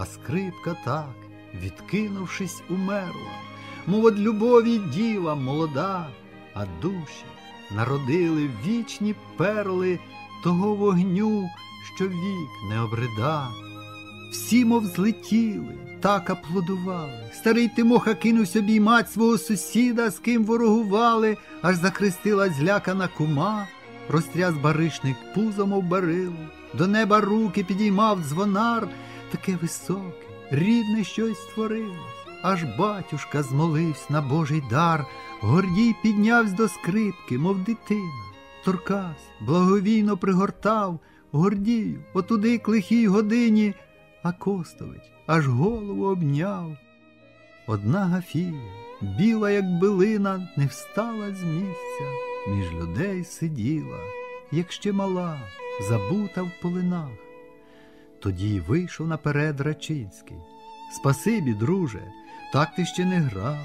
а скрипка так, відкинувшись, умерла, мов од любові діва молода, а душі народили вічні перли того вогню, що вік не обрида. Всі, мов злетіли, так аплодували. Старий Тимоха кинувся обіймать свого сусіда, з ким ворогували, аж захрестила злякана кума, розтряс баришник пузом оббарило, до неба руки підіймав дзвонар, таке високе, рідне щось створилось. Аж батюшка змолився на Божий дар, Гордій піднявсь до скрипки, мов дитина, торкався, благовійно пригортав Гордію, отуди к лихій годині, а Костович аж голову обняв. Одна Гафія, біла, як билина, не встала з місця, між людей сиділа, як ще мала, забута в полинах. Тоді вийшов наперед Рачинський. Спасибі, друже, так ти ще не грав.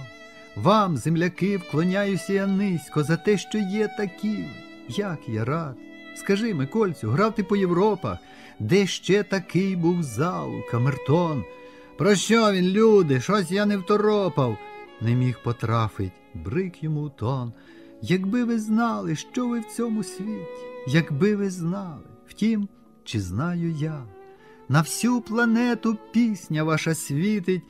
Вам, земляки, вклоняюся я низько за те, що є такі. Як я рад. Скажи, Микольцю, грав ти по Європах, де ще такий був зал, камертон. Про що він, люди? Щось я не второпав, не міг потрафить, брик йому тон. Якби ви знали, що ви в цьому світі, якби ви знали, втім, чи знаю я, на всю планету пісня ваша світить,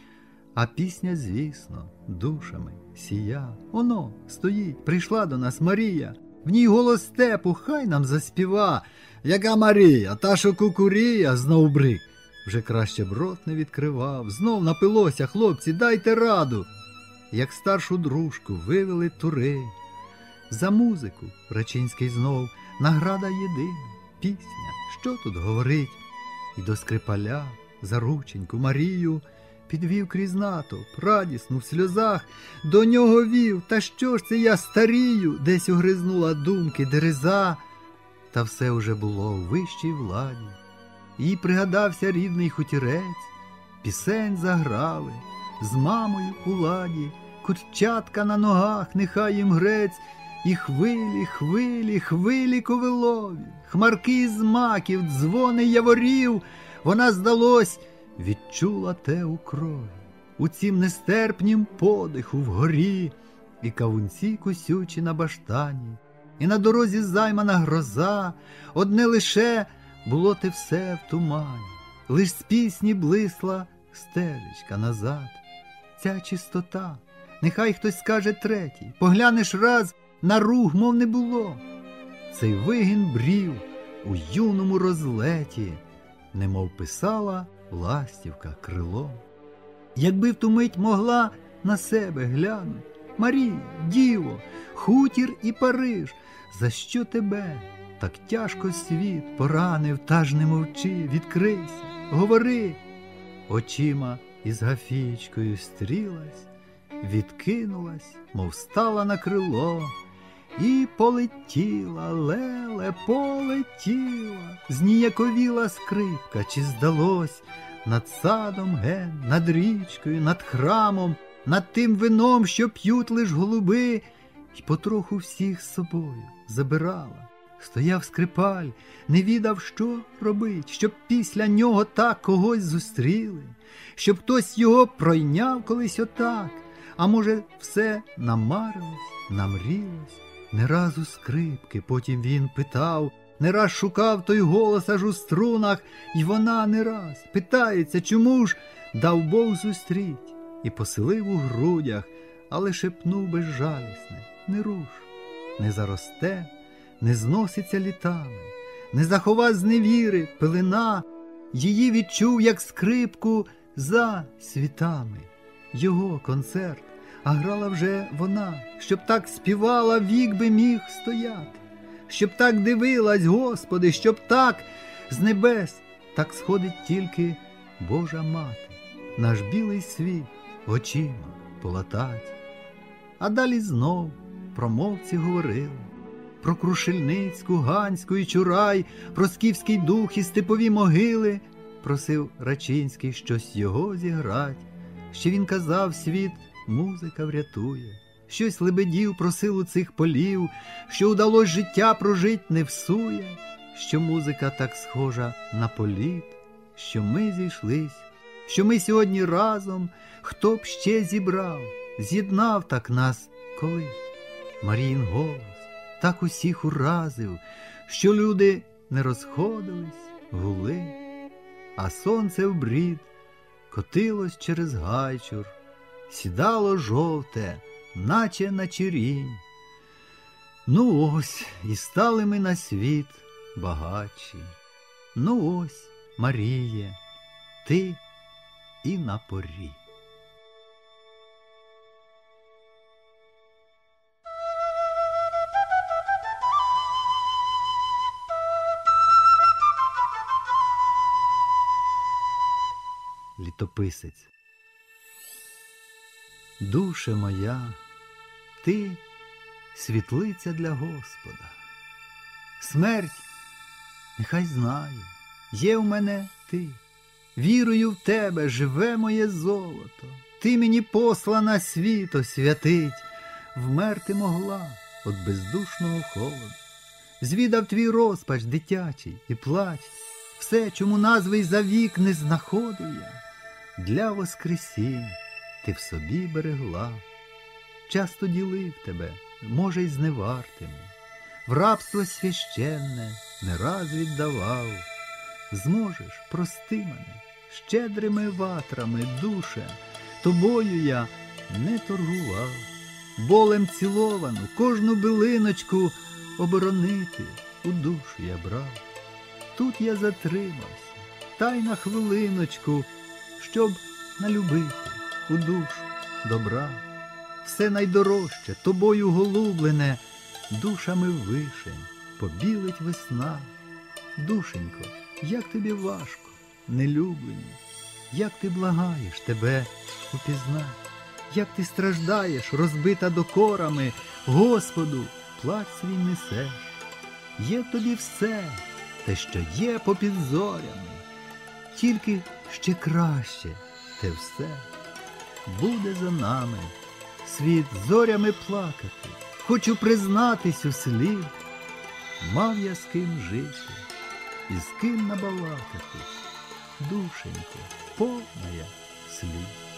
а пісня, звісно, душами сія. Оно стоїть, прийшла до нас Марія, в ній голос степу, хай нам заспіва. Яка Марія, та що кукурія, знов брик. Вже краще б рот не відкривав, знов напилося, хлопці, дайте раду. Як старшу дружку вивели турей. За музику Рачинський знов награда єдина, пісня, що тут говорить, і до скрипаля, за рученьку Марію, підвів крізь натовп, в сльозах, до нього вів, та що ж це я старію, десь угризнула думки дереза, та все уже було у вищій владі. Їй пригадався рідний хутірець, пісень заграли, з мамою у ладі, курчатка на ногах, нехай їм грець, і хвилі, хвилі, хвилі ковилові, хмарки з маків, дзвони яворів, вона, здалось, відчула те у крові, у цім нестерпнім подиху вгорі, і кавунці кусючі на баштані, і на дорозі займана гроза, одне лише було те все в тумані, лиш з пісні блисла стежечка назад. Ця чистота, нехай хтось скаже третій, поглянеш раз на рух, мов не було. Цей вигін брів у юному розлеті, немов писала ластівка крилом. Якби в ту мить могла на себе глянуть, Марія, діво, хутір і Париж, за що тебе? Так тяжко світ поранив, та ж не мовчи, відкрийся, говори. Очима із Гафічкою стрілась, відкинулась, мов стала на крило, і полетіла, леле, полетіла, зніяковіла скрипка, чи здалось над садом ген, над річкою, над храмом, над тим вином, що п'ють лиш голуби, й потроху всіх з собою забирала. Стояв скрипаль, не відав, що робить, щоб після нього так когось зустріли, щоб хтось його пройняв колись отак, а може, все намарилось, намрілось. Не раз у скрипки, потім він питав, не раз шукав той голос аж у струнах, і вона не раз питається, чому ж дав Бог зустріть і поселив у грудях, але шепнув безжалісне не руш, не заросте не зноситься літами, не захова з невіри пилина, її відчув, як скрипку за світами. Його концерт, а грала вже вона, щоб так співала, вік би міг стояти, щоб так дивилась, Господи, щоб так з небес так сходить тільки Божа мати, наш білий світ очима полатать. А далі знов промовці говорили про Крушельницьку, Ганську і Чурай, про скіфський дух і степові могили, просив Рачинський щось його зіграть. Ще він казав, світ музика врятує, щось лебедів про силу цих полів, що удалось життя прожить не всує, що музика так схожа на політ, що ми зійшлись, що ми сьогодні разом, хто б ще зібрав, з'єднав так нас колись. Маріїн голос так усіх уразив, що люди не розходились, гули, а сонце в брід котилось через гайчур, сідало жовте, наче на чирінь. Ну ось і стали ми на світ багатші. Ну ось, Маріє, ти і на порі. Літописець. Душе моя, ти світлиця для Господа. Смерть нехай знає, є в мене ти. Вірую в тебе, живе моє золото. Ти мені послана світ освятить, вмерти могла от бездушного холоду. Звідав твій розпач дитячий і плач, все, чому назви й за вік не знаходив я, для воскресінь ти в собі берегла, часто ділив тебе, може, й зневартими, в рабство священне не раз віддавав. Зможеш, прости мене, щедрими ватрами, душе, тобою я не торгував, болем ціловану, кожну билиночку оборонити у душу я брав. Тут я затримався, та й на хвилиночку, щоб налюбити у душу добра. Все найдорожче, тобою голублене, душами вишень побілить весна. Душенько, як тобі важко, нелюблені, як ти благаєш тебе упізнать, як ти страждаєш, розбита докорами, Господу, плач свій несеш. Є тобі все, те, що є попід зорями, тільки ще краще те все буде за нами, світ зорями плакати, хочу признатись у слів, мав я з ким жити і з ким набалакати, душенько, повна я слід.